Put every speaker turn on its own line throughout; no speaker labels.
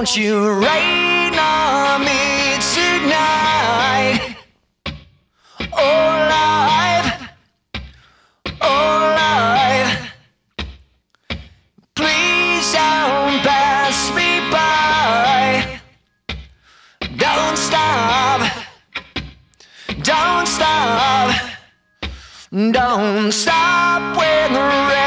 Won't you rain on me tonight? Oh, life, oh, life. Please don't pass me by. Don't stop, don't stop, don't stop when the rain.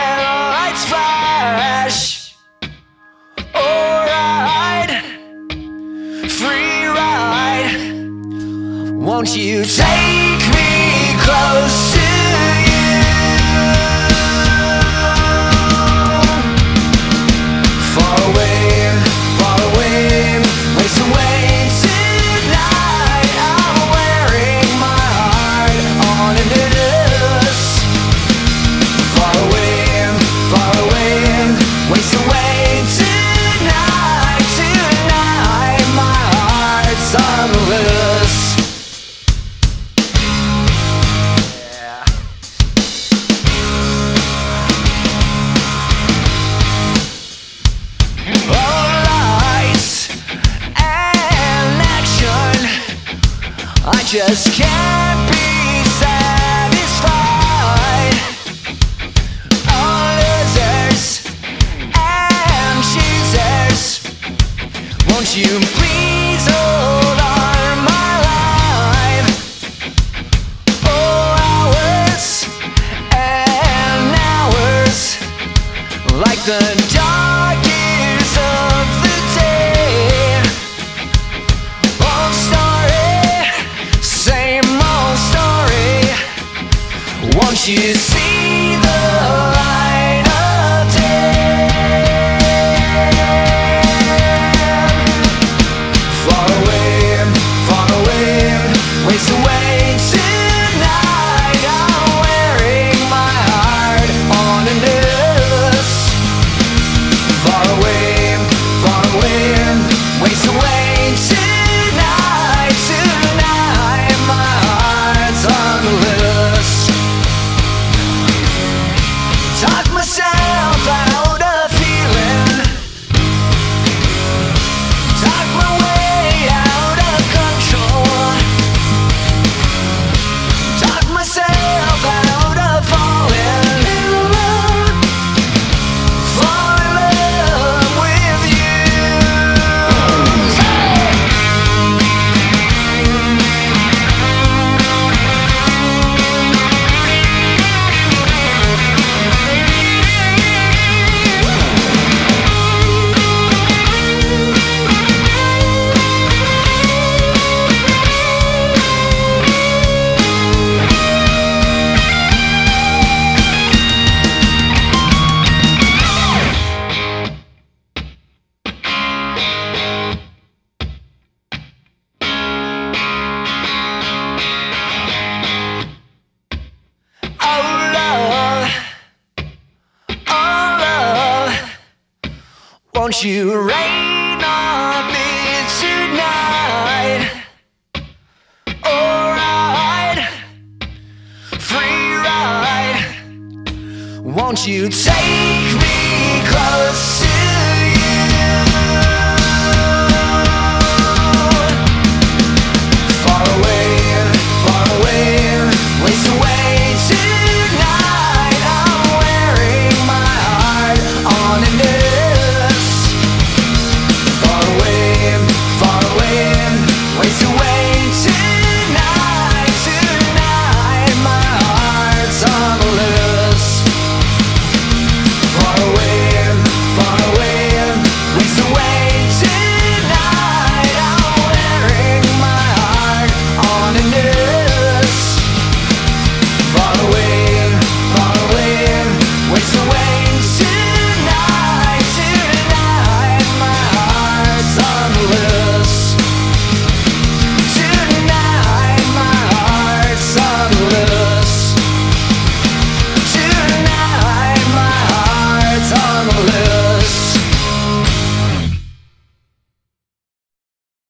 Won't you take me close? just can't be satisfied. All losers and cheaters, won't you please? issues Won't you rain on me tonight? Alright, free ride. Won't you take me close